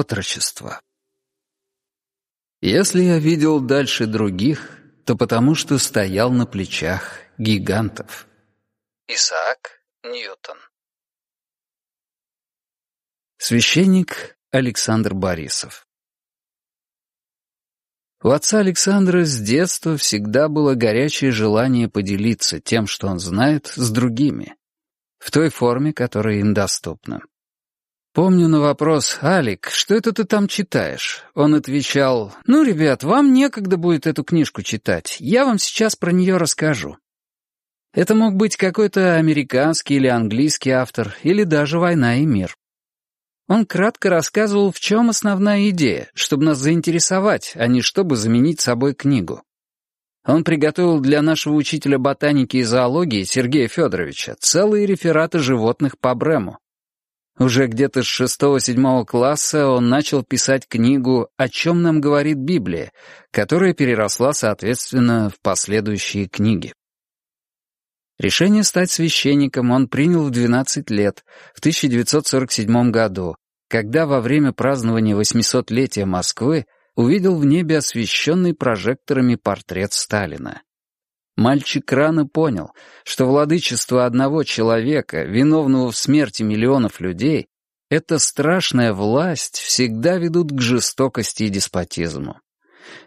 Отрочество. Если я видел дальше других, то потому что стоял на плечах гигантов. Исаак Ньютон Священник Александр Борисов У отца Александра с детства всегда было горячее желание поделиться тем, что он знает, с другими, в той форме, которая им доступна. Помню на вопрос «Алик, что это ты там читаешь?» Он отвечал «Ну, ребят, вам некогда будет эту книжку читать. Я вам сейчас про нее расскажу». Это мог быть какой-то американский или английский автор, или даже «Война и мир». Он кратко рассказывал, в чем основная идея, чтобы нас заинтересовать, а не чтобы заменить собой книгу. Он приготовил для нашего учителя ботаники и зоологии Сергея Федоровича целые рефераты животных по Брему. Уже где-то с шестого-седьмого класса он начал писать книгу «О чем нам говорит Библия», которая переросла, соответственно, в последующие книги. Решение стать священником он принял в 12 лет, в 1947 году, когда во время празднования 800-летия Москвы увидел в небе освещенный прожекторами портрет Сталина. Мальчик рано понял, что владычество одного человека, виновного в смерти миллионов людей, эта страшная власть всегда ведут к жестокости и деспотизму.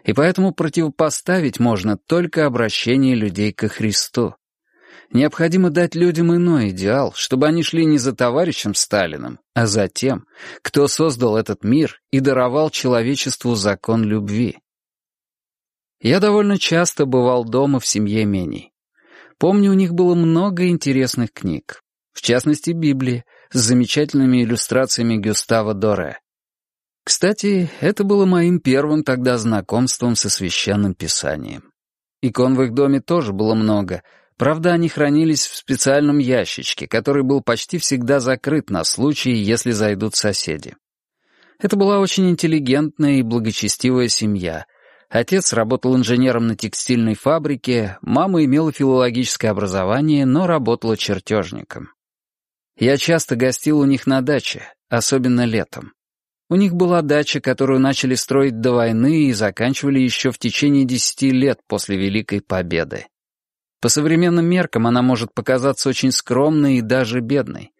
И поэтому противопоставить можно только обращение людей ко Христу. Необходимо дать людям иной идеал, чтобы они шли не за товарищем Сталиным, а за тем, кто создал этот мир и даровал человечеству закон любви. Я довольно часто бывал дома в семье Меней. Помню, у них было много интересных книг. В частности, Библии с замечательными иллюстрациями Гюстава Доре. Кстати, это было моим первым тогда знакомством со священным писанием. Икон в их доме тоже было много, правда, они хранились в специальном ящичке, который был почти всегда закрыт на случай, если зайдут соседи. Это была очень интеллигентная и благочестивая семья, Отец работал инженером на текстильной фабрике, мама имела филологическое образование, но работала чертежником. Я часто гостил у них на даче, особенно летом. У них была дача, которую начали строить до войны и заканчивали еще в течение десяти лет после Великой Победы. По современным меркам она может показаться очень скромной и даже бедной.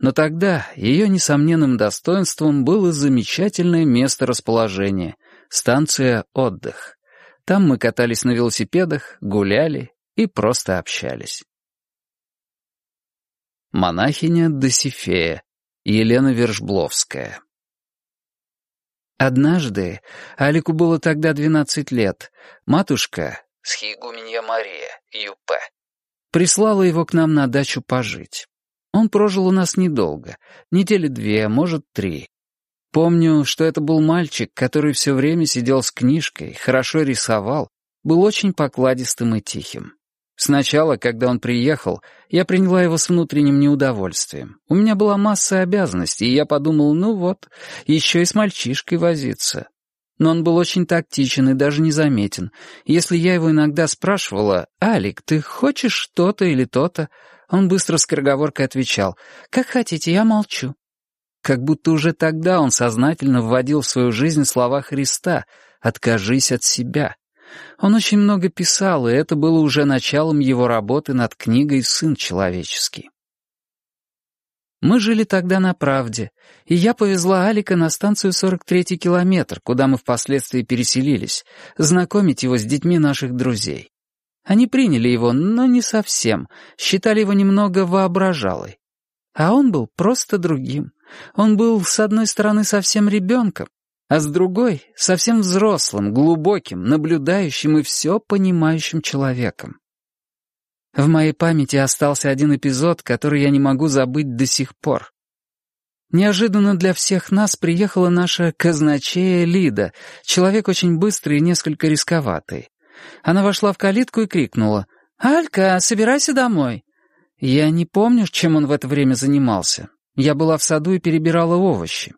Но тогда ее несомненным достоинством было замечательное место расположения — Станция «Отдых». Там мы катались на велосипедах, гуляли и просто общались. Монахиня Досифея, Елена Вершбловская. Однажды, Алику было тогда 12 лет, матушка, схигуменья Мария, Ю.П., прислала его к нам на дачу пожить. Он прожил у нас недолго, недели две, может, три. Помню, что это был мальчик, который все время сидел с книжкой, хорошо рисовал, был очень покладистым и тихим. Сначала, когда он приехал, я приняла его с внутренним неудовольствием. У меня была масса обязанностей, и я подумал, ну вот, еще и с мальчишкой возиться. Но он был очень тактичен и даже незаметен. Если я его иногда спрашивала, «Алик, ты хочешь что-то или то-то?», он быстро скороговоркой отвечал, «Как хотите, я молчу». Как будто уже тогда он сознательно вводил в свою жизнь слова Христа «откажись от себя». Он очень много писал, и это было уже началом его работы над книгой «Сын человеческий». Мы жили тогда на правде, и я повезла Алика на станцию 43-й километр, куда мы впоследствии переселились, знакомить его с детьми наших друзей. Они приняли его, но не совсем, считали его немного воображалой. А он был просто другим. Он был, с одной стороны, совсем ребенком, а с другой — совсем взрослым, глубоким, наблюдающим и все понимающим человеком. В моей памяти остался один эпизод, который я не могу забыть до сих пор. Неожиданно для всех нас приехала наша казначея Лида, человек очень быстрый и несколько рисковатый. Она вошла в калитку и крикнула «Алька, собирайся домой!» Я не помню, чем он в это время занимался. Я была в саду и перебирала овощи.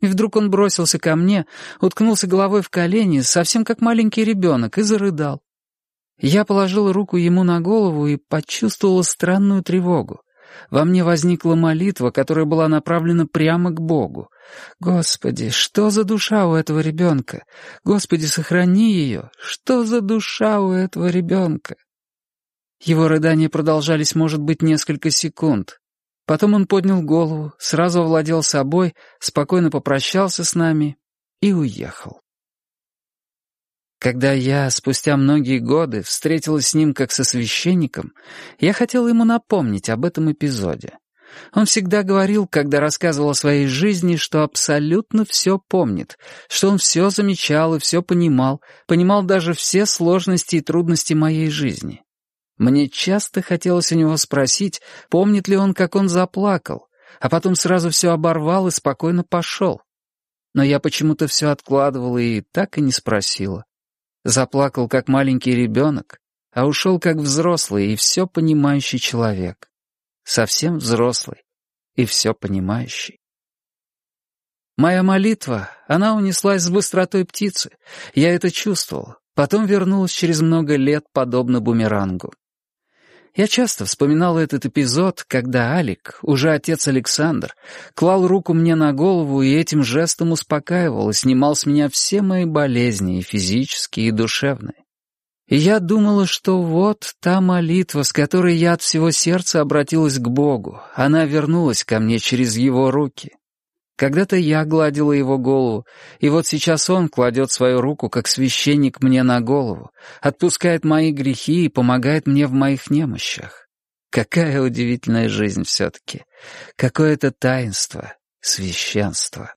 И вдруг он бросился ко мне, уткнулся головой в колени, совсем как маленький ребенок, и зарыдал. Я положила руку ему на голову и почувствовала странную тревогу. во мне возникла молитва, которая была направлена прямо к Богу. «Господи, что за душа у этого ребенка? Господи, сохрани ее! Что за душа у этого ребенка?» Его рыдания продолжались, может быть, несколько секунд. Потом он поднял голову, сразу овладел собой, спокойно попрощался с нами и уехал. Когда я, спустя многие годы, встретилась с ним как со священником, я хотела ему напомнить об этом эпизоде. Он всегда говорил, когда рассказывал о своей жизни, что абсолютно все помнит, что он все замечал и все понимал, понимал даже все сложности и трудности моей жизни. Мне часто хотелось у него спросить, помнит ли он, как он заплакал, а потом сразу все оборвал и спокойно пошел. Но я почему-то все откладывала и так и не спросила. Заплакал, как маленький ребенок, а ушел, как взрослый и все понимающий человек. Совсем взрослый и все понимающий. Моя молитва, она унеслась с быстротой птицы. Я это чувствовал. Потом вернулась через много лет, подобно бумерангу. Я часто вспоминал этот эпизод, когда Алик, уже отец Александр, клал руку мне на голову и этим жестом успокаивал и снимал с меня все мои болезни, и физические, и душевные. И я думала, что вот та молитва, с которой я от всего сердца обратилась к Богу, она вернулась ко мне через его руки. Когда-то я гладила его голову, и вот сейчас он кладет свою руку, как священник, мне на голову, отпускает мои грехи и помогает мне в моих немощах. Какая удивительная жизнь все-таки. Какое-то таинство, священство.